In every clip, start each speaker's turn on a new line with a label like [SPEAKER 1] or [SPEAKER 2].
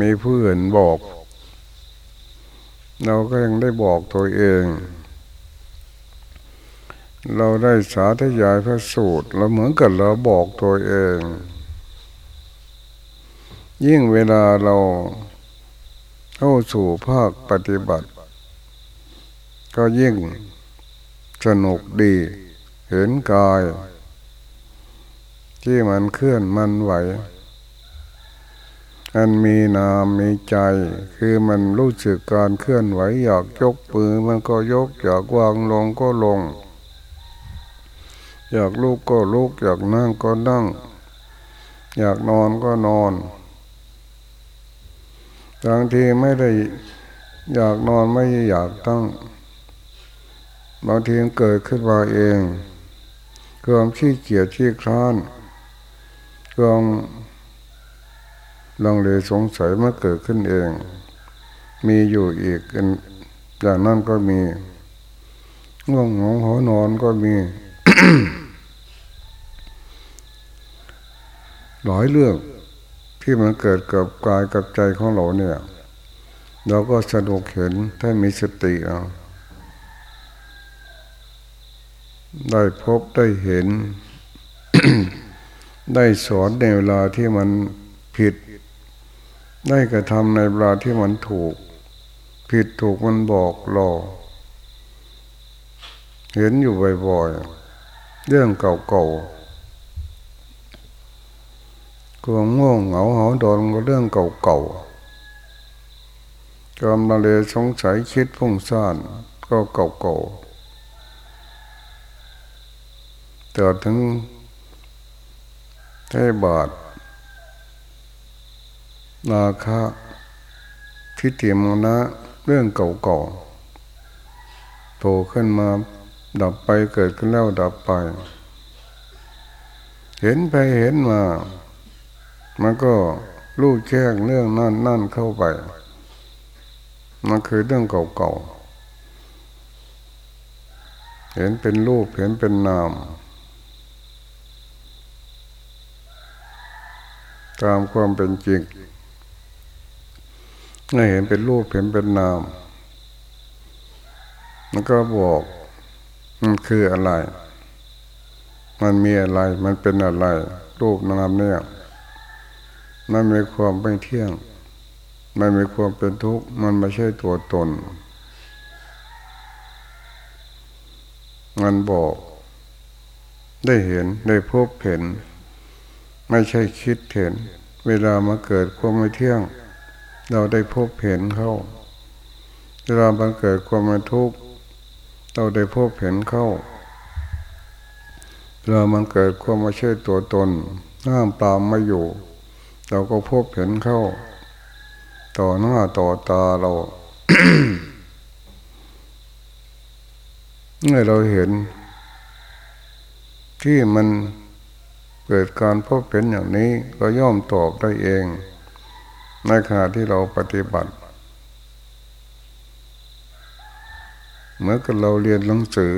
[SPEAKER 1] มีผู้อื่อนบอก เราก็ยังได้บอกตัวเอง เราได้สาธยายพระสูตรเราเหมือนกับเราบอกตัวเอง ยิ่งเวลาเราเข้าสู่ภาคปฏิบัติ ก็ยิ่งสนุกดี เห็นกาย ที่มันเคลื่อนมันไหว อันมีนามมีใจ คือมันรู้สึกการเคลื่อนไหวอยากยกปือมันก็ยก อยากวางลงก็ลง อยากลุกก็ลุก อยากนั่งก็นั่ง อยากนอนก็นอนบางทีไม่ได้อยากนอนไม่อยากตั้ง บางทีเกิดขึ้นมาเองความขี้เกียจขี้คร้านความ ลังเลสงสัยมาเกิดขึ้นเอง มีอยู่อีกอย่างนั้นก็มีง่วงหงหอนอนก็มี หลายเรื่องที่มันเกิดกับกายกับใจของเราเนี่ย เราก็สนุกเห็นถ้ามีสติเอาได้พบได้เห็น ได้สอนในเวลาที่มันผิด ได้กระทำในเวลาที่มันถูก ผิดถูกมันบอกรอเห็นอยู่บ่อยๆเรื่องเก่าๆความง่วงเหงาหาดอนก็เรื่องเก่าๆกำลังเลยสงสัยคิดพุ่งซ่านก็เก่าๆเกิดถึงเทบาท นาคาทิฏฐิมนะเรื่องเก่าๆโผล่ขึ้นมาดับไปเกิดขึ้นแล้วดับไป เห็นไปเห็นมา มันก็รู้แจ้งเรื่องนั่นนั่นเข้าไป มันคือเรื่องเก่าๆ เห็นเป็นรูปเห็นเป็นนาม ตามความเป็นจริง ไม่เห็นเป็นรูปเห็นเป็นนามมันก็บอกมันคืออะไร มันมีอะไร มันเป็นอะไร รูปนามเนี่ยมันมีความไม่เที่ยง มันมีความเป็นทุกข์ มันไม่ใช่ตัวตน มันบอก ได้เห็น ได้พบเห็น ไม่ใช่คิดเห็น เวลามาเกิดความไม่เที่ยง เราได้พบเห็นเข้าเวลามาเกิดความทุกข์เราได้พบเห็นเข้าเวลามันเกิดความไม่ใช่ตัวตนห้ามตามไม่อยู่ เราก็พบเห็นเข้า ต่อหน้าต่อตาเราเมื่อเราเห็น ที่มันเกิดการพบเป็นอย่างนี้ ก็ย่อมตอบได้เอง ในขณะที่เราปฏิบัติ เมื่อกับเราเรียนหนังสือ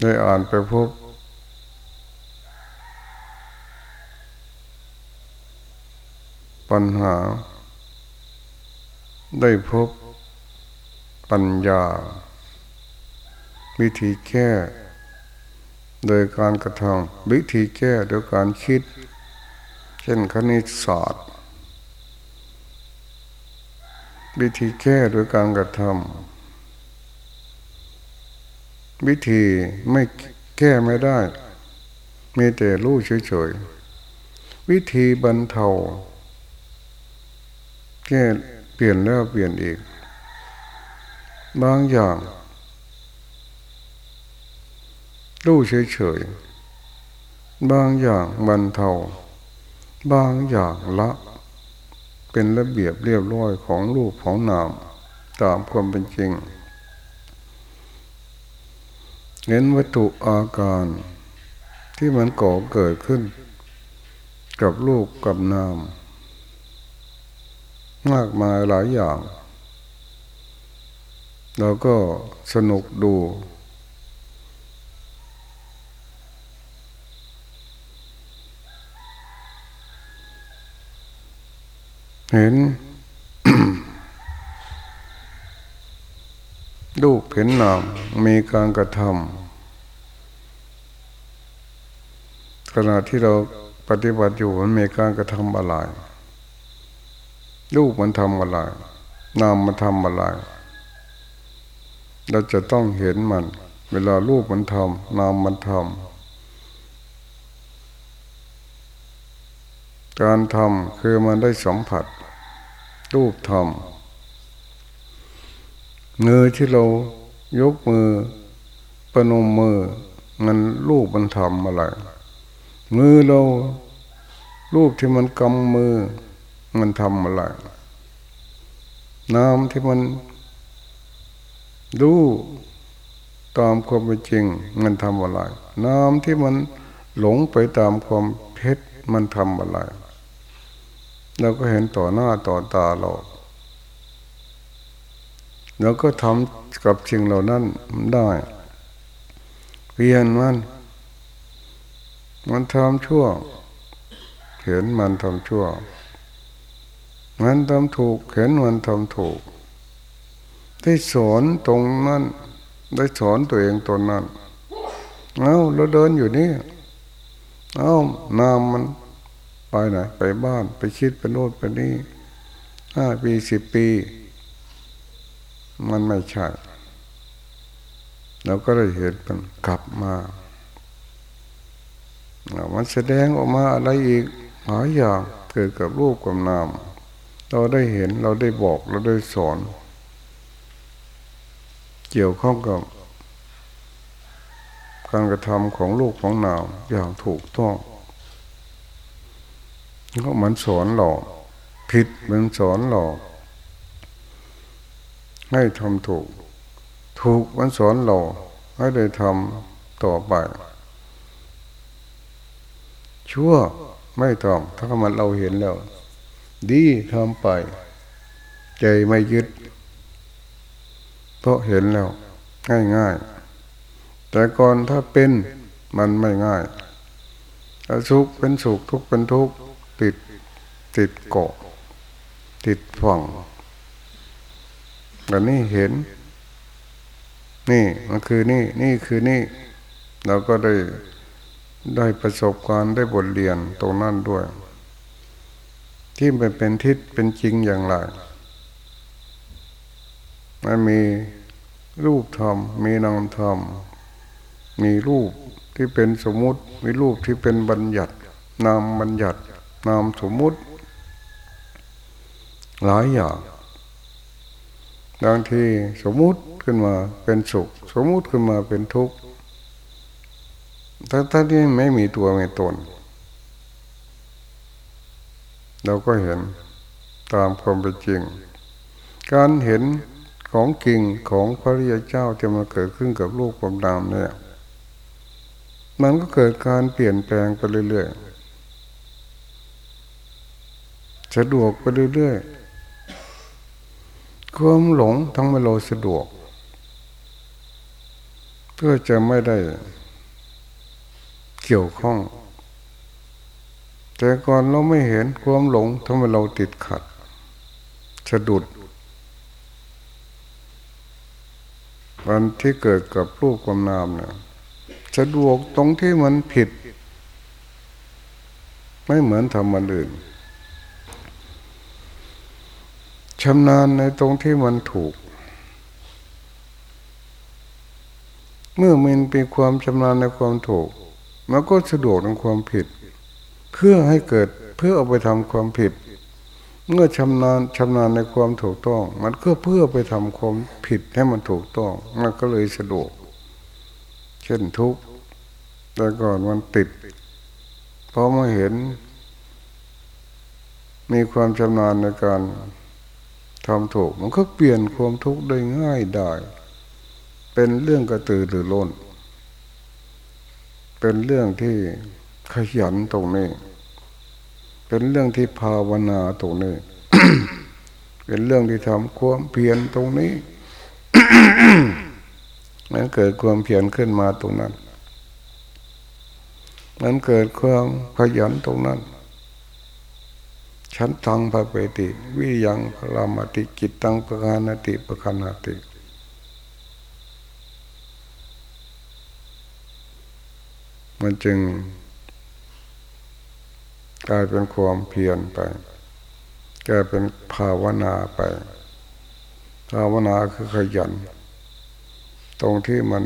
[SPEAKER 1] ได้อ่านไปพบปัญหา ได้พบปัญญา วิธีแก้ โดยการกระทำวิธีแก้โดยการคิด ช่นคณิตศาสตร์ วิธีแก้โดยการกระทำวิธีไม่แก้ไม่ได้ มีแต่รู้เฉยๆ วิธีบรรเทา แก้เปลี่ยนแล้วเปลี่ยนอีก บางอย่าง รู้เฉยๆ บางอย่างบรรเทา บางอย่างละ เป็นระเบียบเรียบร้อยของรูปของนามตามความเป็นจริงเห็นวัตถุอาการที่มันก่อเกิดขึ้น กับรูปกับนาม มากมายหลายอย่างเราก็สนุกดู เห็นรูปเห็นนามมีการกระทำขณะที่เราปฏิบัติอยู่มันมีการกระทำอะไรรูปมันทำอะไรนามมันทำอะไรเราจะต้องเห็นมัน เวลารูปมันทำนามมันทำ การทำคือมันได้สัมผัสรูปทำเงยที่เรายกมือประนมมือมันรูปมันทำอะไร มือเรารูปที่มันกำมือ มันทำอะไร น้ำที่มันรู้ตามความเป็นจริง มันทำอะไร น้ำที่มันหลงไปตามความเพชรมันทำอะไร เราก็เห็นต่อหน้าต่อตาเราเราก็ทำกับสิ่งเหล่านั้นได้เพียนมัน มันทำชั่ว เห็นมันทำชั่ว มันทำถูก เห็นมันทำถูก ได้สอนตรงนั้น ได้สอนตัวเองตนนั้น เอาเราเดินอยู่นี่ เอานามมัน ไปไหนไปบ้านไปคิดไปโน่นไปนี่ห้าปีสิบปี มันไม่ใช่เราก็ได้เห็นมันกลับมามันแสดงออกมาอะไรอีกหลายอย่างเกิดกับรูปกับนาม เราได้เห็นเราได้บอกเราได้สอน เกี่ยวข้องกับการกระทำของลูกของนามอย่างถูกต้อง ก็มือนสอนหลอกผิดมือนสอนหลอก ให้ทำถูก ถูกมันสอนหลอกให้ได้ทำต่อไป ชั่วไม่ต้องถ้ามันเราเห็นแล้ว ดีทำไป ใจไม่ยึด เพราะเห็นแล้ว ง่ายง่ายแต่ก่อนถ้าเป็นมันไม่ง่ายสุขเป็นสุขทุกข์เป็นทุกข์ ติดติดเกาะ ติดฝังแต่นี่เห็น นี่มันคือนี่ นี่คือนี่ เราก็ได้ได้ประสบการณ์ได้บทเรียนตรงนั้นด้วย ที่มันเป็นทิศเป็นจริงอย่างไรมันมีรูปธรรม มีนามธรรม มีรูปที่เป็นสมมุติ มีรูปที่เป็นบัญญัติ นามบัญญัติ นามสมมุติ หลายอย่างบางทีสมมุติขึ้นมาเป็นสุข สมมุติขึ้นมาเป็นทุกข์ถ้าท่านที่ไม่มีตัวไม่ตน เราก็เห็นตามความเป็นจริง การเห็นของจริงของพระริยเจ้าจะมาเกิดขึ้นกับลูกความนามเนี่ย มันก็เกิดการเปลี่ยนแปลงไปเรื่อยๆ สะดวกไปเรื่อยๆความหลงทั้งไม่เราสะดวก เพื่อจะไม่ได้เกี่ยวข้อง แต่ก่อนเราไม่เห็นความหลงทำให้เราติดขัด สะดุดวันที่เกิดกับรูปความนามเนี่ยสะดวกตรงที่มันผิด ไม่เหมือนทำมันอื่น ชำนาญในตรงที่มันถูก เมื่อมันเป็นความชำนาญในความถูก มันก็สะดวกในความผิด เพื่อให้เกิดเพื่อเอาไปทำความผิด เมื่อชำนาญชำนาญในความถูกต้อง มันก็เพื่อไปทำความผิดให้มันถูกต้อง มันก็เลยสะดวก เช่นทุกข์แต่ก่อนมันติดเพอมาเห็น มีความชำนาญในการ ทำถูกมันก็เปลี่ยนความทุกข์ได้ง่ายได้ เป็นเรื่องกระตือรือร้น เป็นเรื่องที่ขยันตรงนี้ เป็นเรื่องที่ภาวนาตรงนี้ เป็นเรื่องที่ทำความเพียรตรงนี้มันเกิดความเพียรขึ้นมาตรงนั้น มันเกิดความขยันตรงนั้น ชฉันทังพระเปติวิยังพลามติกิตตังปะกานติปะคานติมันจึงกลายเป็นความเพียรไปกลายเป็นภาวนาไป ภาวนาคือขยัน ตรงที่มัน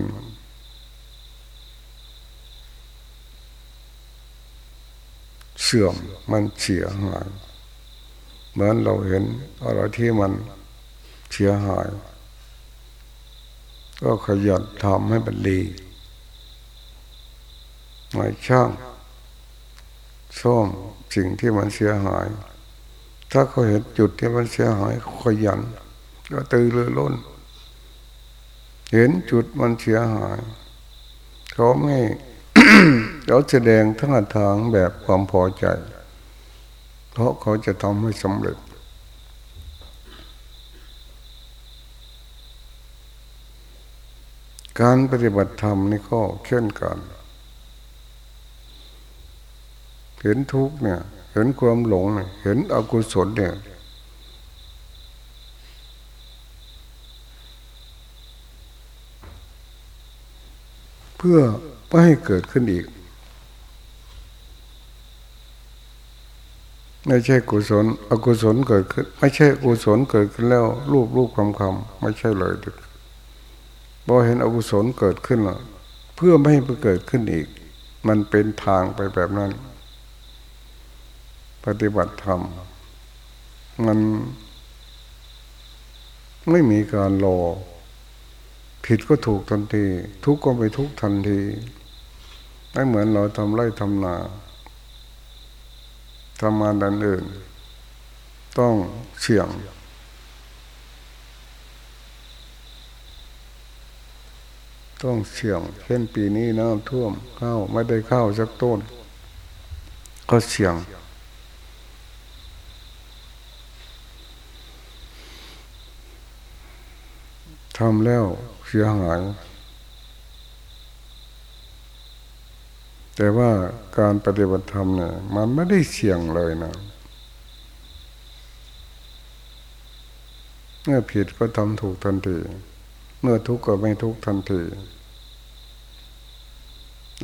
[SPEAKER 1] เสื่อมมันเสียหาย เหมือนเราเห็นอะไรที่มันเสียหาย ก็ขยันทำให้มันดีไม่ช่างซ่อมสิ่งที่มันเสียหาย ถ้าเขาเห็นจุดที่มันเสียหายขยัน ก็ตื่นเรือล้น เห็นจุดมันเสียหาย เขาไม่เขาแสดงทั้งทางแบบความพอใจ ราะเขาจะทำให้สำเร็จ การปฏิบัติธรรมนี่ก็เช่นกัน เห็นทุกเนี่ย เห็นความหลงเนี่ยเห็นอกุศลเนี่ยเพื่อไม่ให้เกิดขึ้นอีก ไม่ใช่กุศล อกุศลเกิดขึ้น ไม่ใช่กุศลเกิดขึ้นแล้ว รูปรูปคำคำไม่ใช่เลยพอเห็นอกุศลเกิดขึ้นแล้วเพื่อไม่ให้เกิดขึ้นอีก มันเป็นทางไปแบบนั้น ปฏิบัติธรรม มันไม่มีการรอผิดก็ถูกทันที ทุกข์ก็ไปทุกข์ทันทีไม่เหมือนเราทำไร่ทำนา ทำงานดันอื่น ต้องเสี่ยง ต้องเสี่ยง เช่นปีนี้น้ำท่วมข้าวไม่ได้ข้าวสักต้น ก็เสี่ยง ทำแล้วเสียหาย แต่ว่าการปฏิบัติธรรมเนี่ยมันไม่ได้เสี่ยงเลยนะเมื่อผิดก็ทำถูกทันที เมื่อทุกข์ก็ไม่ทุกข์ทันที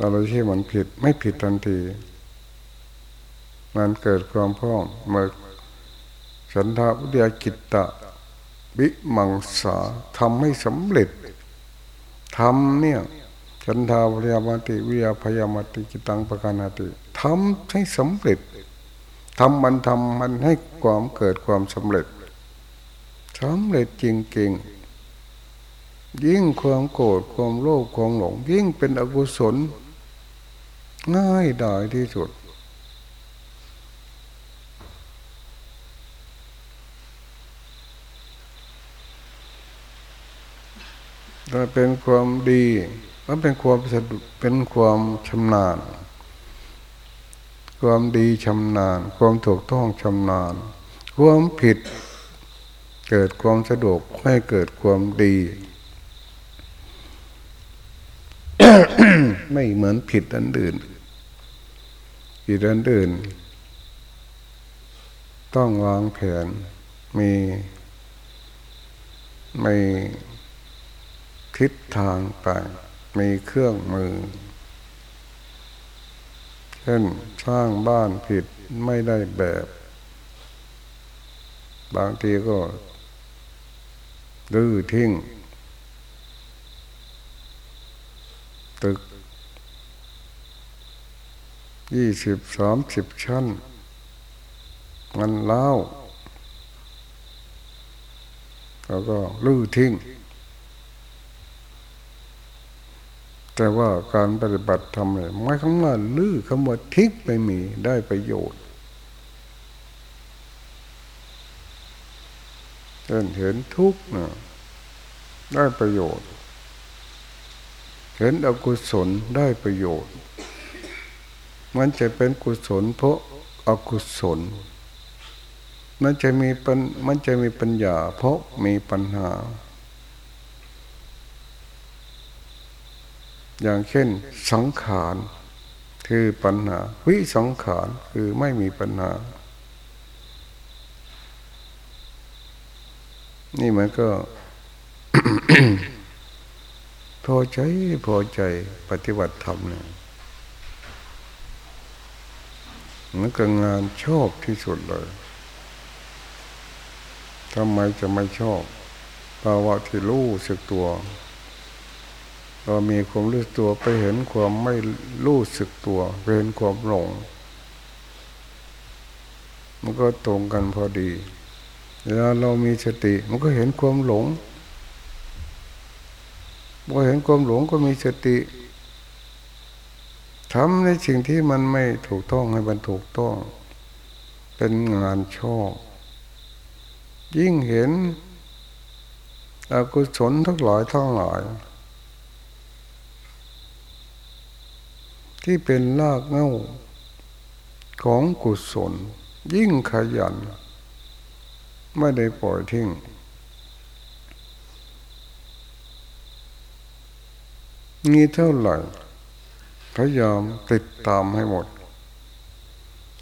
[SPEAKER 1] อะไรที่มันผิดไม่ผิดทันที มันเกิดความพ้องเมื่อฉันทาวิทยากิตตะวิมังสาทำให้สำเร็จทำเนี่ย ฉันทาวิยามติวิยาพยามติกิตังปะกานาติทำให้สำเร็จทำมันทำมันให้ความเกิดความสำเร็จสำเร็จจริงๆ ยิ่งความโกรธความโลภความหลง ยิ่งเป็นอกุศล ง่ายดายที่สุด ถ้าเป็นความดี มันเป็นความเป็นความชำนาญ ความดีชำนาญ ความถูกต้องชำนาญ ความผิด เกิดความสะดวกให้เกิดความดี ไม่เหมือนผิดอันอื่นผิดอันอื่น ต้องวางแผนมีไม่ทิศทางไป มีเครื่องมือ เช่นสร้างบ้านผิดไม่ได้แบบ บางทีก็ดื้อทิ้ง ตึกยี่สิบสามสิบชั้นมันเล่าแล้วก็ลื้อทิ้ง แต่ว่าการปฏิบัติทำอะไรไม่คำว่าลื้อคำว่าทิ้งไปมีได้ประโยชน์เห็นเห็นทุกข์นะได้ประโยชน์ เห็นอกุศลได้ประโยชน์ มันจะเป็นกุศลเพราะอกุศล มันจะมีปัญมันจะมีปัญญาเพราะมีปัญหา อย่างเช่น สังขารคือปัญหา วิสังขารคือไม่มีปัญหา นี่มันก็พอใจพอใจปฏิบัติธรรมเนี่ยมันก็งานชอบที่สุดเลยทำไมจะไม่ชอบภาวะที่รู้สึกตัว เรามีความรู้สึกตัวไปเห็นความไม่รู้สึกตัวเห็นความหลงมันก็ตรงกันพอดีเวลาเรามีสติ มันก็เห็นความหลงพอเห็นความหลงก็มีสติทำในสิ่งที่มันไม่ถูกต้องให้มันถูกต้อง เป็นงานชอบ ยิ่งเห็นอกุศลทั้งหลายทั้งหลาย ที่เป็นรากเง้าของกุศล ยิ่งขยัน ไม่ได้ปล่อยทิ้งมีเท่าไหร่พยายามติดตามให้หมด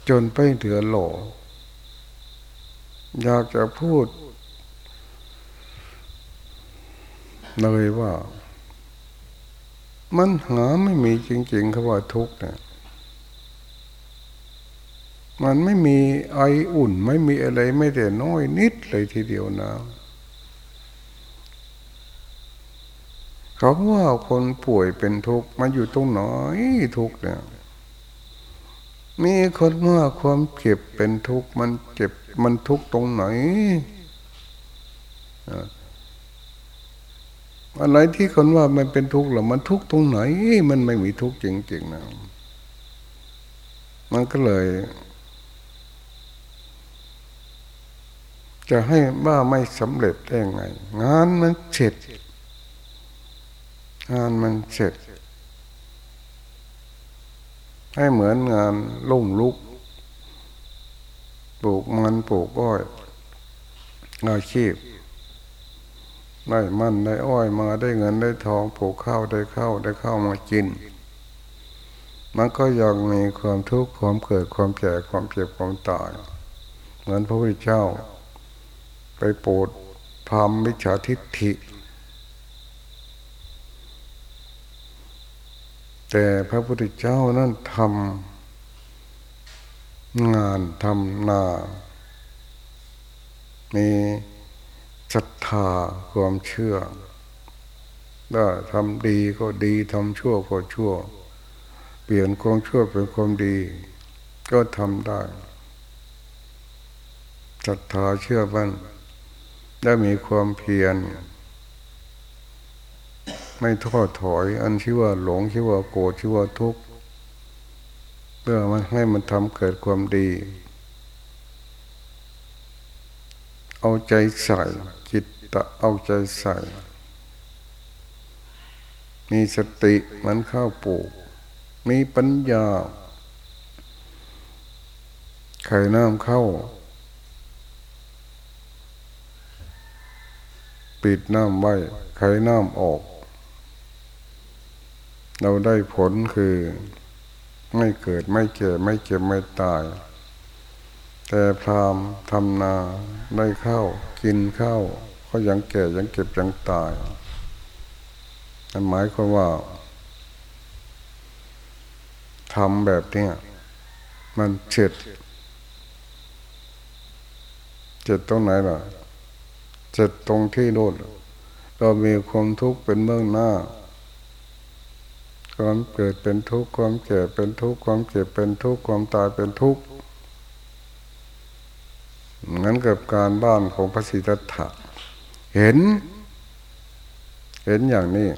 [SPEAKER 1] จนไปเหลือหล่อยากจะพูด เลยว่า มันหาไม่มีจริงๆคำว่าทุกข์เนี่ยมันไม่มีไออุ่น ไม่มีอะไรไม่แต่น้อยนิดเลยทีเดียวนะเขาว่าคนป่วยเป็นทุกข์มันอยู่ตรงไหนทุกข์เนี่ยมีคนว่าความเจ็บเป็นทุกข์มันเจ็บมันทุกข์ตรงไหน อะไรที่คนว่ามันเป็นทุกข์หรือมันทุกข์ตรงไหน มันไม่มีทุกข์จริงๆนะมันก็เลย จะให้บ้าไม่สำเร็จได้ไง งานมันเสร็จ งานมันเสร็จ ให้เหมือนงานลุ่มลุกปลูกมันปลูกอ้อยอาชีพ ได้มันได้อ้อยมาได้เงินได้ทองปลูกข้าวได้ข้าวได้ข้าวมากิน มันก็ยังมีความทุกข์ความเกิดความแก่ความเจ็บความตายเหมือนพระพุทธเจ้า ไปโปรดพามวิชาทิฏฐิ แต่พระพุทธเจ้านั้นทำงานทำนามี ศรัทธาความเชื่อถ้าทำดีก็ดีทำชั่วก็ชั่ว เปลี่ยนความชั่วเป็นความดี ก็ทำได้ศรัทธาเชื่อมั่นได้มีความเพียร ไม่ท้อถอย อันชื่อว่าหลงชื่อว่าโกรธชื่อว่าทุกข์เพื่อมันให้มันทำเกิดความดี เอาใจใส่จิตตะเอาใจใส่ มีสติเหมือนข้าวปลูก มีปัญญา ไข่น้ำเข้า ปิดน้ำไว้ ไข่น้ำออก เราได้ผลคือ ไม่เกิดไม่เจ็บไม่เจ็บไม่ตาย แต่พรามทำนาได้ข้าวกินข้าวก็ยังแก่ยังเก็บยังตายนั่นหมายความว่าทำแบบนี้มันเจ็ดเจ็ดตรงไหนล่ะเจ็ดตรงที่โน่นเรามีความทุกข์เป็นเบื้องหน้าความเกิดเป็นทุกข์ความแก่เป็นทุกข์ความเจ็บเป็นทุกข์ความตายเป็นทุกข์ งั้นกับการบ้านของพระสิทธัตถะเห็น เห็นอย่างนี้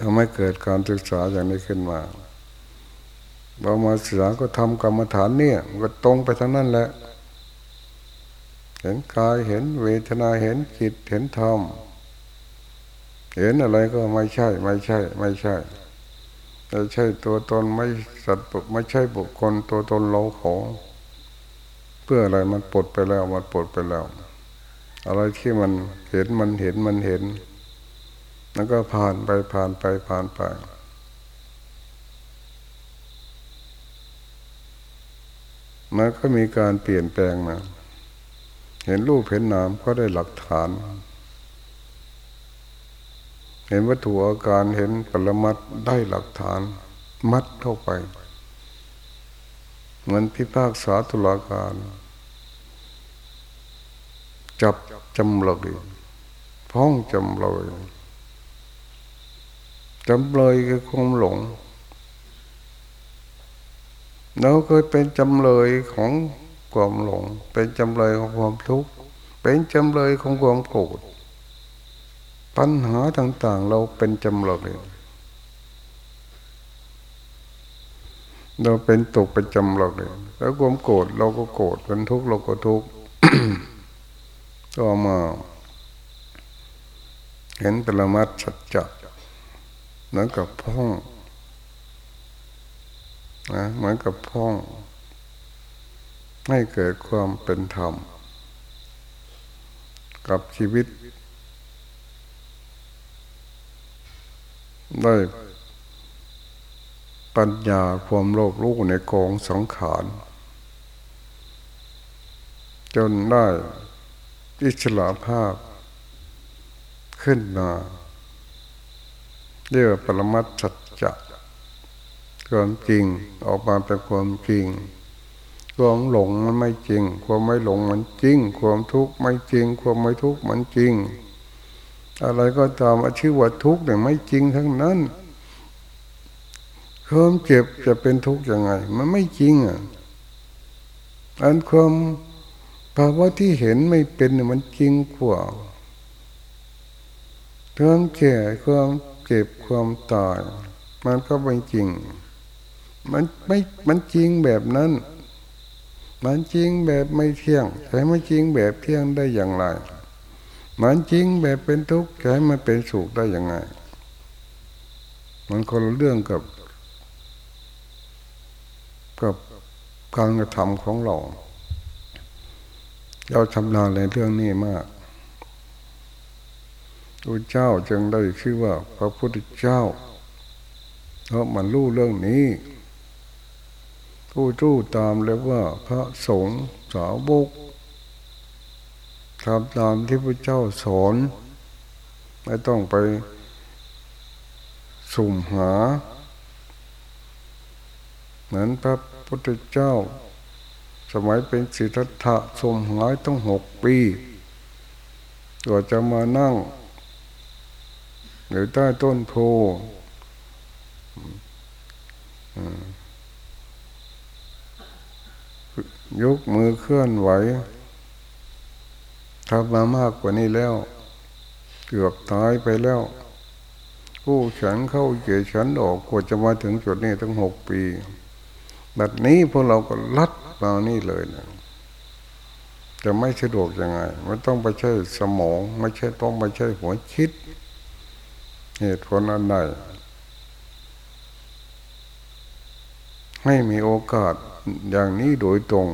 [SPEAKER 1] ทำให้เกิดการศึกษาอย่างนี้ขึ้นมาบามาศึกษาก็ทำกรรมฐานเนี่ยก็ตรงไปทั้งนั้นแหละ เห็นกายเห็นเวทนาเห็นจิตเห็นธรรมเห็นอะไรก็ไม่ใช่ ไม่ใช่ ไม่ใช่ไม่ใช่ตัวตนไม่สัตว์ไม่ใช่บุคคลตัวตนเราของ พื่ออะไรมันปลดไปแล้ว มันปลดไปแล้ว อะไรที่มันเห็นมันเห็นมันเห็น แล้วก็ผ่านไปผ่านไปผ่านไป มันก็มีการเปลี่ยนแปลงนะเห็นรูปเห็นนามก็ได้หลักฐาน เห็นวัตถุอาการเห็นปรมัตได้หลักฐาน มัดเข้าไป เหมือนพิพากษาตุลาการ จับจำเลยพ้องจำเลยจำเลยคือความหลงเราเคยเป็นจำเลยของความหลง เป็นจำเลยของความทุกข์เป็นจำเลยของความโกรธปัญหาต่าง ๆ เราเป็นจำเลยเราเป็นตกเป็นจำเลยแล้วความโกรธเราก็โกรธเป็นทุกข์เราก็ทุกข์ ก็มา เห็นปรมัตสัจจะเหมือนกับพ่องนะเหมือนกับพ่อง ให้เกิดความเป็นธรรม กับชีวิต ได้ปัญญาความโลภรู้ในกองสังขาร จนได้ อิสระภาพขึ้นมาเรียกว่าปรมัตสัจจะความจริงออกมาเป็นความจริงความหลงมันไม่จริง ความไม่หลงมันจริง ความทุกข์ไม่จริง ความไม่ทุกข์มันจริง อะไรก็ตามชื่อว่าทุกข์เนี่ยไม่จริงทั้งนั้นความเจ็บจะเป็นทุกข์ยังไง มันไม่จริงอะอันความ ภาวะที่เห็นไม่เป็นมันจริงกว่าความแก่ความเจ็บความตายมันก็ไม่จริง มันไม่มันจริงแบบนั้น มันจริงแบบไม่เที่ยงแต่ไม่จริงแบบเที่ยงได้อย่างไร มันจริงแบบเป็นทุกข์แต่มันเป็นสุขได้อย่างไง มันคนละเรื่องกับกับการกระทำของเรา เราชำนาญในเรื่องนี้มากพระเจ้าจึงได้ชื่อว่าพระพุทธเจ้า เพราะมันรู้เรื่องนี้ ผู้รู้ตามเรียกว่าพระสงฆ์สาวกทำตามที่พระเจ้าสอนไม่ต้องไปสุ่มหา เหมือนพระพุทธเจ้า สมัยเป็นสิทธัตถะสมหายต้องหกปีตัวจะมานั่งหรือใต้ต้นโพยกมือเคลื่อนไหวทำมามากกว่านี้แล้ว เกือบตายไปแล้วผู้ฉันเข้าเกียฉันออกกว่าจะมาถึงจุดนี้ตั้งหกปี แบบนี้พวกเราก็ลัด มานี่เลยนะจะไม่สะดวกยังไงมันต้องไปใช้สมอง ไม่ใช่ต้องไปใช้หัวคิดเหตุผลอันใดให้มีโอกาสอย่างนี้โดยตรง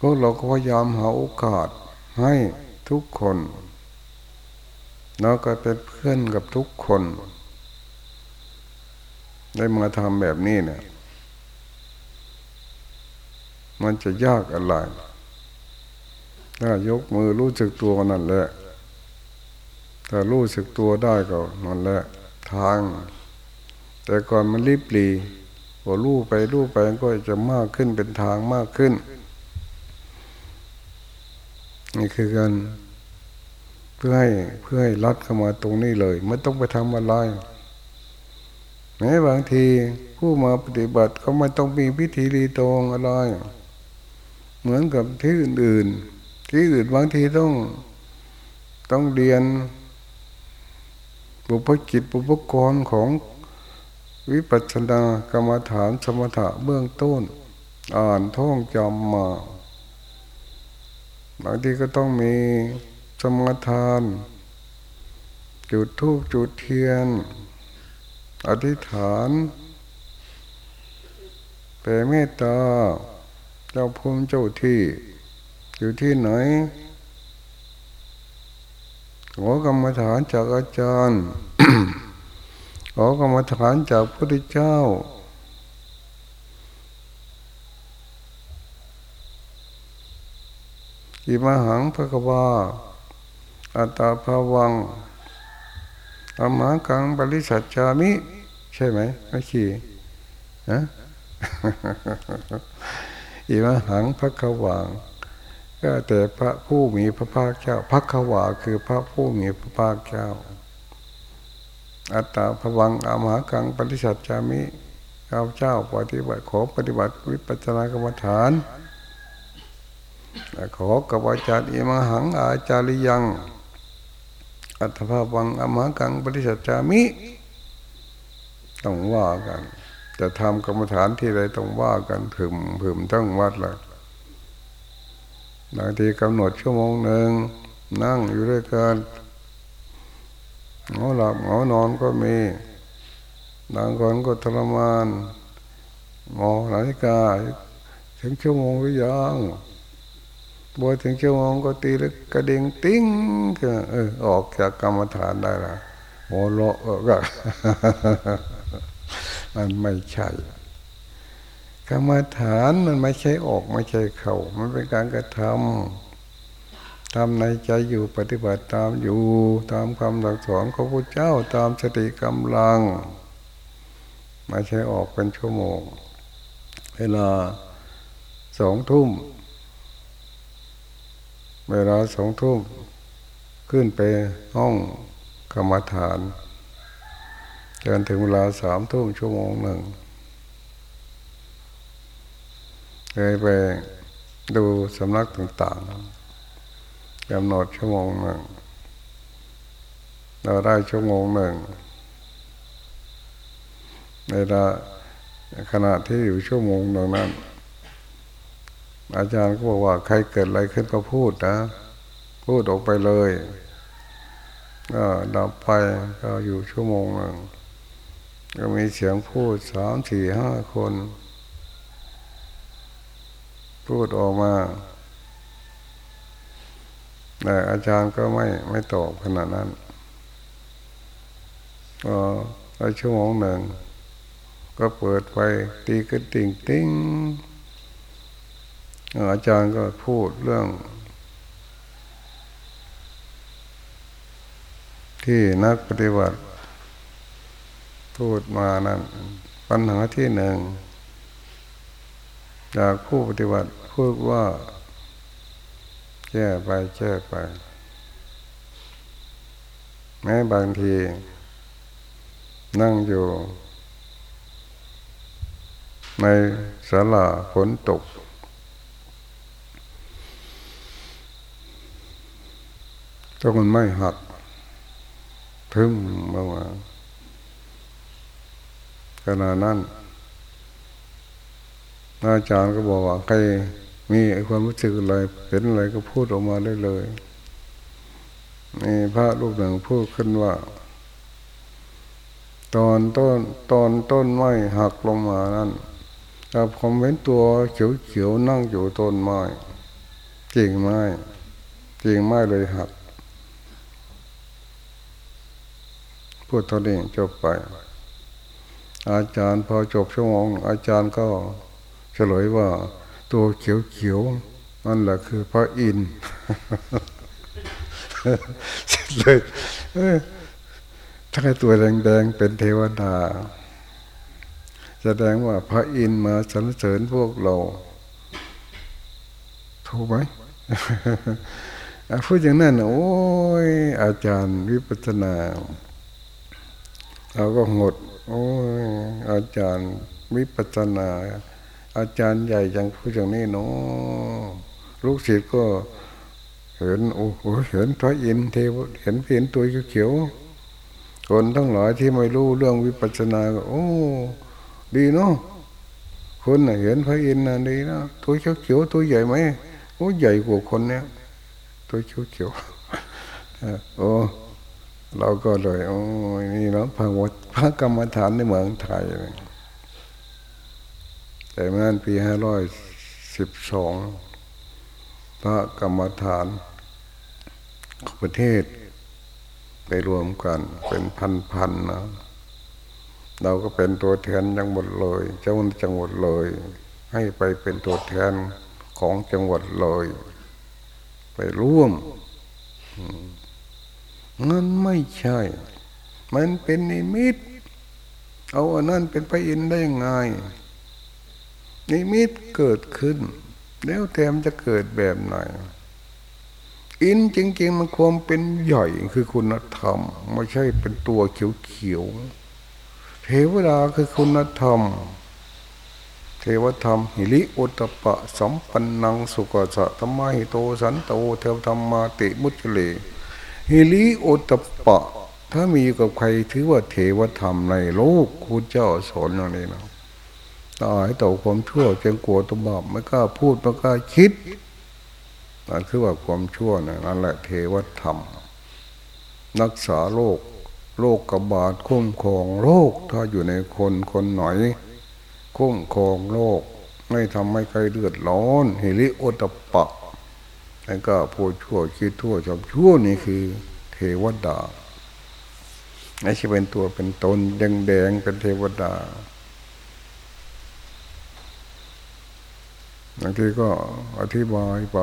[SPEAKER 1] พวกเราก็พยายามหาโอกาสให้ทุกคนแล้วก็เป็นเพื่อนกับทุกคน ได้มาทำแบบนี้เนี่ย มันจะยากอะไร ถ้ายกมือรู้สึกตัวนั่นแหละถ้ารู้สึกตัวได้ก็นั่นแหละทาง แต่ก่อนมันรีบรีพอรู้ไปรู้ไปก็จะมากขึ้นเป็นทางมากขึ้น นี่คือการเพื่อให้เพื่อให้รัดเข้ามาตรงนี้เลย ไม่ต้องไปทำอะไรแม้บางทีผู้มาปฏิบัติเขาไม่ต้องมีพิธีรีตองอะไร เหมือนกับที่อื่นๆ ที่อื่นบางทีต้องต้องเรียนบุพกิจบุพกรของวิปัสสนากรรมฐานสมถะเบื้องต้น อ่านท่องจำมาบางทีก็ต้องมีสมทาน จุดทูบจุดเทียน อธิษฐานแผ่เมตตา เจ้าภูมิเจ้าที่ อยู่ที่ไหนขอกรรมฐานจากอาจารย์ขอกรรมฐานจากพระพุทธเจ้า อิมหังพระกวาอัตตาภาวังอามากังบริสัจจามิ ใช่ไหมไม่ขี่ฮะ อิมหังพระกวางก็แต่พระผู้มีพระภาคเจ้าพระขวาคือพระผู้มีพระภาคเจ้า อัตตาภวังอามากังปริสัจจามิข้าเจ้าปฏิบัติขอปฏิบัติวิปัสสนากรรมฐานขอกับอาจารย์อิมหังอาจาริยัง อัตภาวังอามากังปริสัจจามิ ต้องว่ากัน จะทำกรรมฐานที่ใดต้องว่ากันผึมผึมทั้งวัดเลยบางทีกำหนดชั่วโมงหนึ่งนั่งอยู่ด้วยกันเหงาหลับเหงานอนก็มีบางคนก็ทรมานมองนาฬิกาถึงชั่วโมงหรือยังบวถึงชั่วโมงก็ตีแล้วกระดิ่งติ้งก็เออออกจากกรรมฐานได้ละโมโลก็ มันไม่ใช่กรรมฐานมันไม่ใช่ออกไม่ใช่เข่ามันเป็นการกระทำทำในใจอยู่ปฏิบัติตามอยู่ตามคำหลักสอนของพระเจ้าตามสติกำลังไม่ใช่ออกเป็นชั่วโมง เวลาสองทุ่ม เวลาสองทุ่มขึ้นไปห้องกรรมฐาน จนถึงเวลาสามทุ่มชั่วโมงหนึ่งเคยไปดูสำนักต่างๆกำหนดชั่วโมงหนึ่งเราได้ชั่วโมงหนึ่งในละขณะที่อยู่ชั่วโมงหนึ่งนั้น อาจารย์ก็บอกว่าใครเกิดอะไรขึ้นก็พูดนะ พูดออกไปเลย ก็ดับไปก็อยู่ชั่วโมงหนึ่ง ก็มีเสียงพูดสามสี่ห้าคน พูดออกมาแต่อาจารย์ก็ไม่ไม่ตอบขนาดนั้นก็ไปชั่วโมงหนึ่ง ก็เปิดไปตีกระติ่งติ้งอาจารย์ก็พูดเรื่อง ที่นักปฏิบัติ พูดมานั้น ปัญหาที่หนึ่ง จากผู้ปฏิบัติพูดว่า แก้ไปแก้ไป แม้บางที นั่งอยู่ ในศาลาฝนตกต้นมันไม่หักทึมมาว่า ขณะนั้นอาจารย์ก็บอกว่าใครมีความรู้สึกอะไรเห็นอะไรก็พูดออกมาได้เลยมีพระรูปหนึ่งพูดขึ้นว่า ตอนต้นตอนต้นไม้หักลงมานั้นแต่ผมเห็นตัวเขียวๆนั่งอยู่ต้นไม้กิ่งไม้กิ่งไม้เลยหักพูดตอนนี้จบไป อาจารย์พอจบชั่วโมง อาจารย์ก็เฉลยว่า ตัวเขียวๆนั่นแหละคือพระอินทร์เลยถ้าตัวแดงๆเป็นเทวดาแสดงว่าพระอินทร์มาสรรเสริญพวกเราถูกไหมพูดอย่างนั้นโอ้ยอาจารย์วิปัสนา เราก็หด โอ้ยอาจารย์วิปัสนา อาจารย์ใหญ่ยังพูดอย่างนี้เนาะลูกศิษย์ก็เห็นโอ้โหเห็นพระอินเทวเห็นเพียนตัวเขียวคนทั้งหลายที่ไม่รู้เรื่องวิปัสสนาก็โอ้ ดีเนาะคนเห็นพระอินทร์นะดีนะตัวเขียวเขียวตัวใหญ่ไหมโอ้ใหญ่กว่าคนเนี้ยตัวเขียวเขียวโอ้ เราก็เลย โอ้นี่เนาะพระพระกรรมฐานในเมืองไทยเลยแต่เมื่อปีห้าร้อยสิบสองพระกรรมฐานของประเทศไปรวมกัน เป็นพันๆนะเราก็เป็นตัวแทนจังหวัดเลย เจ้าจังหวัดเลย ให้ไปเป็นตัวแทนของจังหวัดเลย ไปร่วม นั่นไม่ใช่ มันเป็นนิมิต เอาอันนั้นเป็นพระอินได้ยังไงนิมิตเกิดขึ้น แล้วแถมจะเกิดแบบไหน อินจริง ๆ มันความเป็นใหญ่คือคุณธรรม ไม่ใช่เป็นตัวเขียวๆเทวดาคือคุณธรรม เทวธรรม หิริอุตปะสัมปันนังสุกสะธรรมหิโตสันโตเทวธรรมมาติมุจเล ฮิริโอตปะ ถ้ามีกับใครถือว่าเทวธรรมในโลกคุณเจ้าสอนอย่างนี้นะตายต่อความชั่วเจงกลัวตบาไม่กล้าพูดไม่กล้าคิดนั่นคือว่าความชั่วนะนั่นแหละเทวธรรมรักษาโลก โลกกบาดคุ้มครองโลก ถ้าอยู่ในคนคนหน่อย คุ้มครองโลก ไม่ทำให้ใครเดือดร้อนฮิริโอตปะ แล้วก็พูดชั่วคิดทั่วชอบชั่วนี่คือ เทวดาไม่ใช่เป็นตัวเป็นตนแดงแดงเป็นเทวดาบางทีก็อธิบายไป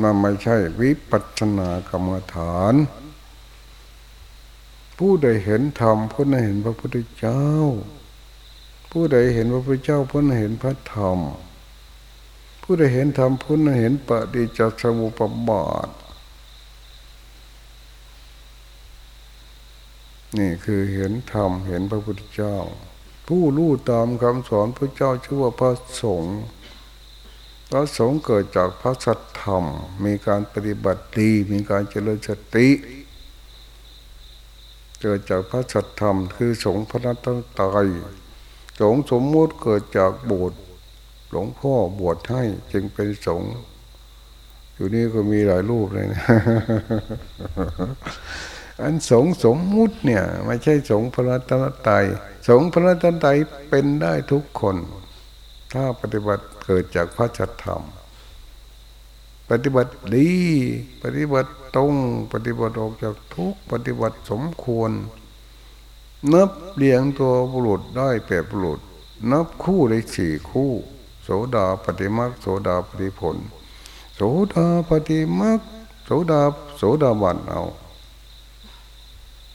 [SPEAKER 1] มันไม่ใช่วิปัสนากรรมฐาน ผู้ใดเห็นธรรมผู้นั้นเห็นพระพุทธเจ้า ผู้ใดเห็นพระพุทธเจ้าผู้นั้นเห็นพระธรรม ผู้ใดเห็นธรรมพุทธเห็นปฏิจจสมุปบาท นี่คือเห็นธรรมเห็นพระพุทธเจ้า ผู้รู้ตามคำสอนพระเจ้าชื่อว่าพระสงฆ์พระสงฆ์เกิดจากพระสัทธรรม มีการปฏิบัติดีมีการเจริญสติเกิดจากพระสัทธรรมคือสงฆ์พระนัตตายสงฆ์สมมุติเกิดจากโบสถ์ หลวงพ่อบวชให้จึงเป็นสงฆ์อยู่นี่ก็มีหลายรูปเลยนะอันสงสมมุติเนี่ยไม่ใช่สงพระตนตายสงพระตนตายเป็นได้ทุกคน ถ้าปฏิบัติเกิดจากพระชัธรรม ปฏิบัติดี ปฏิบัติตรง ปฏิบัติออกจากทุกปฏิบัติสมควร นับเลี้ยงตัวบุรุษได้แปดบุรุษ นับคู่ได้สี่คู่ โสดาปฏิมักโสดาปฏิผล โสดาปฏิมักโสดาโสดาบันเอา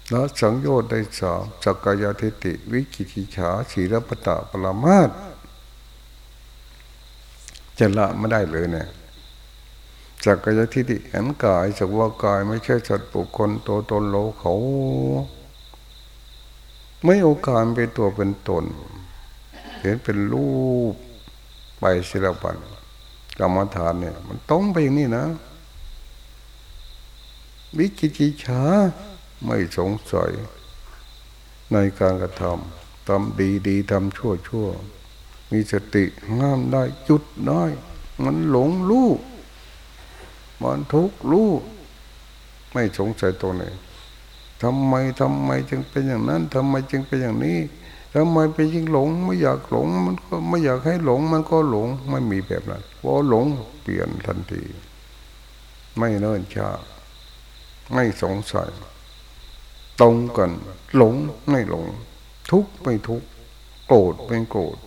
[SPEAKER 1] แล้วสังโยชน์ได้สามจักกายทิติ วิกิจิฉาสีรปตะปรามาตจะละไม่ได้เลยเนี่ยจักกายทิติเห็นกายสักว่ากายไม่ใช่สัตว์บุคคลตัวตนโลเขา ไม่โอกาสเป็นตัวเป็นตน เห็นเป็นรูป ไปศิลปันกรรมฐานเนี่ย มันต้องไปอย่างนี้นะ วิกิจิชาไม่สงสัย ในการกระทำทำดีดีทำชั่วชั่วมีสติห้ามได้จุดได้มันหลงรู้มันทุกข์รู้ไม่สงสัยตัวไหนทำไมทำไมจึงเป็นอย่างนั้นทำไมจึงเป็นอย่างนี้ ทำไมไปยิ่งหลง ไม่อยากหลง มันก็ไม่อยากให้หลง มันก็หลงไม่มีแบบนั้นพอหลงเปลี่ยนทันที ไม่เนิ่นช้าไม่สงสัย ตรงกัน หลงไม่หลง ทุกไม่ทุกโกรธไม่โกรธ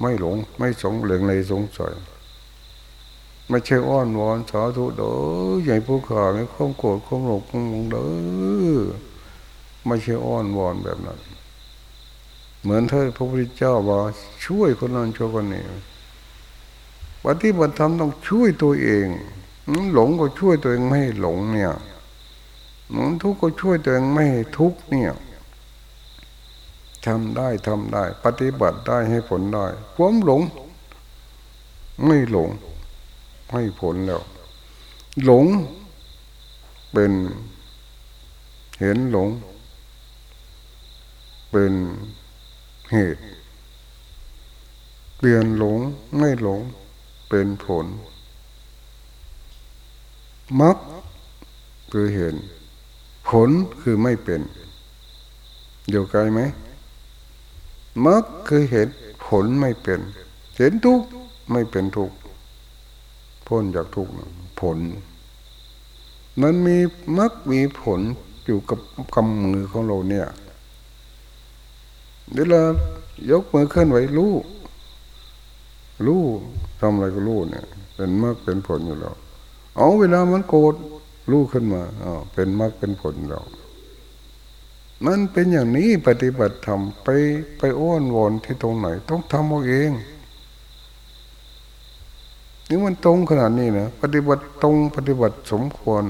[SPEAKER 1] ไม่หลง ไม่สงเหลืองในสงสัยไม่ใช่อ้อนวอนสาธุเด้อใหญ่ผู้ขาไม่ข้องโกรธข้องหลงข้องหลงเด้อไม่ใช่อ้อนวอนแบบนั้น เหมือนท่านพระพุทธเจ้าว่าช่วยคนนั้นช่วยคนนี้ปฏิบัติธรรมต้องช่วยตัวเองหลงก็ช่วยตัวเองไม่หลงเนี่ยมันทุกข์ก็ช่วยตัวเองไม่ทุกข์เนี่ยทำได้ทำได้ ปฏิบัติได้ให้ผลได้ความหลง ไม่หลงให้ผลแล้ว หลงเป็นเห็นหลง เป็น เหตุเปลี่ยนหลงไม่หลงเป็นผลมักคือเห็น ผลคือไม่เป็นอยู่ไกลไหมมักคือเห็นผลไม่เป็น เห็นทุกไม่เป็นทุกพ้นจากทุกผล มันมีมักมีผลอยู่กับกำมือของเราเนี่ย เวลายกมือเคลื่อนไหวรู้รู้ทำอะไรก็รู้เนี่ย เป็นมรรคเป็นผลอยู่แล้วเอาเวลามันโกรธรู้ขึ้นมาอ๋อเป็นมรรคเป็นผลแล้วมันเป็นอย่างนี้ปฏิบัติธรรมไปไปอ้อนวอนที่ตรงไหน ต้องทำเอาเองนี่มันตรงขนาดนี้นะปฏิบัติตรงปฏิบัติสมควร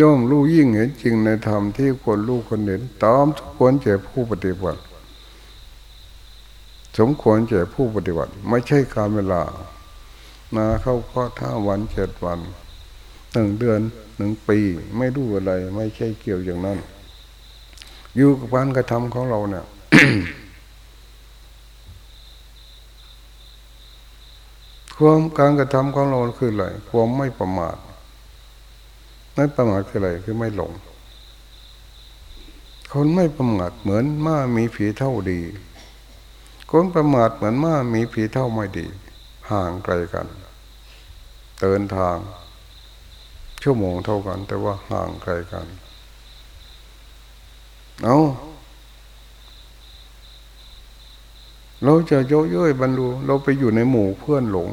[SPEAKER 1] ย่อมรู้ยิ่งเห็นจริงในธรรมที่ควรรู้คนเห็นตามทุกควรแก่ผู้ปฏิบัติ สมควรแก่ผู้ปฏิบัติ ไม่ใช่การเวลา มาเข้าข้อท่าวันเจ็ดวันหนึ่งเดือนหนึ่งปี ไม่รู้อะไร ไม่ใช่เกี่ยวอย่างนั้น อยู่กับการกระทำของเราเนี่ยความการกระทำของเราคืออะไรความไม่ประมาท ไม่ประมาทคืออะไรคือไม่หลง คนไม่ประมาทเหมือนม้ามีผีเท่าดี คนประมาทเหมือนม้ามีผีเท่าไม่ดี ห่างไกลกัน เดินทาง ชั่วโมงเท่ากัน แต่ว่าห่างไกลกัน เอาเราจะโยเย้ยบรรลุเราไปอยู่ในหมู่เพื่อนหลง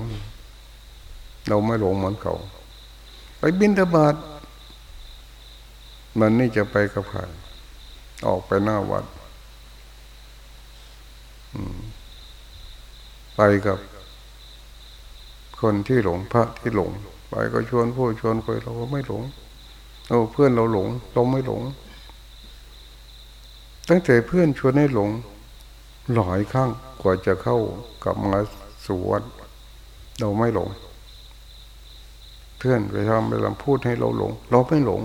[SPEAKER 1] เราไม่หลงเหมือนเขา ไปบินทบาท มันนี่จะไปกับใครออกไปหน้าวัดไปกับ คนที่หลงพระที่หลง ไปก็ชวนผู้ชวนคุยเราก็ไม่หลงเอาเพื่อนเราหลงเราไม่หลง ตั้งแต่เพื่อนชวนให้หลงหลายครั้งกว่าจะเข้ากลับมาสู่วัดเราไม่หลง เพื่อนไปทำไปทำพูดให้เราหลง เราไม่หลง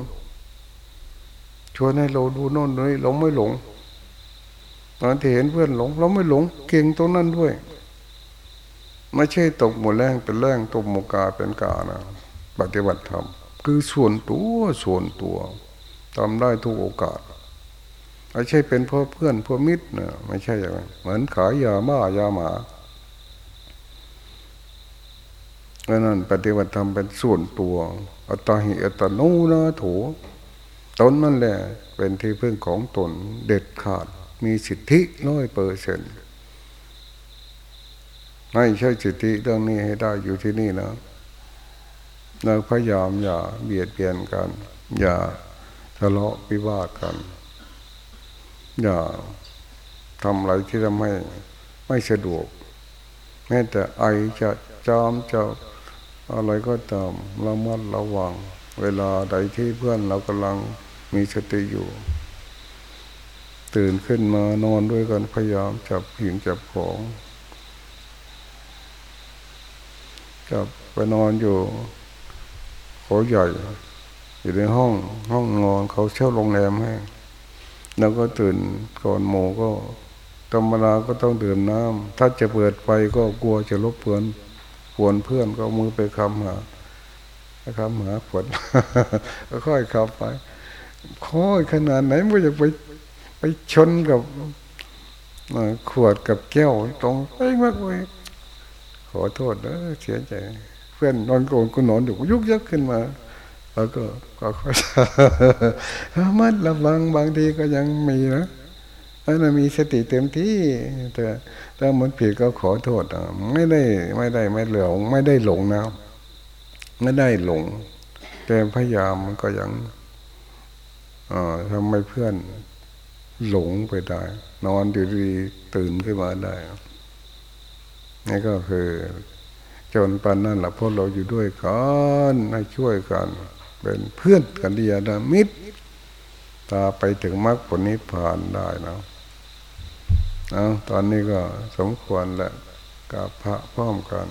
[SPEAKER 1] วนให้เราดูโน่นนี่เราไม่หลงตอนที่เห็นเพื่อนหลง เราไม่หลง เก่งตรงนั้นด้วย ไม่ใช่ตกหมดแรงเป็นแรงตกหมกาเป็นกานะปฏิบัติธรรมคือส่วนตัวส่วนตัวทำได้ทุกโอกาสไม่ใช่เป็นพ่อเพื่อนพ่อมิตรเนะไม่ใช่อย่างนั้นเหมือนขายยาบ้ายาหมาดังนั้นปฏิบัติธรรมเป็นส่วนตัว อัตหิอัตโนนาโถ ตนนั่นแหละเป็นที่พึ่งของตนเด็ดขาดมีสิทธิร้อยเปอร์เซ็นไม่ใช่จิตติเรื่องนี้ให้ได้อยู่ที่นี่นะเราพยายามอย่าเบียดเบียนกัน อย่าทะเลาะวิวาทกัน อย่าทำอะไรที่ทำให้ไม่สะดวก แม้แต่ไอจะจามจะอะไรก็ตามระมัดระวัง เวลาใดที่เพื่อนเรากำลัง มีสติอยู่ ตื่นขึ้นมานอนด้วยกันพยายามจับหิงจับของจะไปนอนอยู่เขาใหญ่อยู่ในห้องห้องนอนเขาเช่าโรงแรมให้ แล้วก็ตื่นก่อนโมก็ธรรมดาก็ต้องดื่มน้ำถ้าจะเปิดไฟก็กลัวจะรบกวนปวนเพื่อนก็มือไปคำหาคำหาฝนก็ค่อยขับไป ค่อยขนาดไหนไม่จะไปไปชนกับขวดกับแก้วตรงไปมากเลยขอโทษนะเสียใจ เพื่อนนอนโกนก็นอนอยู่ยุกยักขึ้นมา แล้วก็ก็ค่อยมัดระวังบางทีก็ยังมีนะอันนั้นมีสติเต็มที่แต่ถ้ามันผิดก็ขอโทษไม่ได้ไม่ได้ไม่เหลงไม่ได้หลงนะไม่ได้หลง แต่พยายามมันก็ยัง ทำให้เพื่อนหลงไปได้ นอนดีๆตื่นขึ้นมาได้นี่ก็คือ จนปันนั่นแหละพวกเราอยู่ด้วยกันให้ช่วยกัน เป็นเพื่อนกันดียามิตรตาไปถึงมรรคผลนิพพานได้นะเอาตอนนี้ก็สมควรและกับพระพร้อมกัน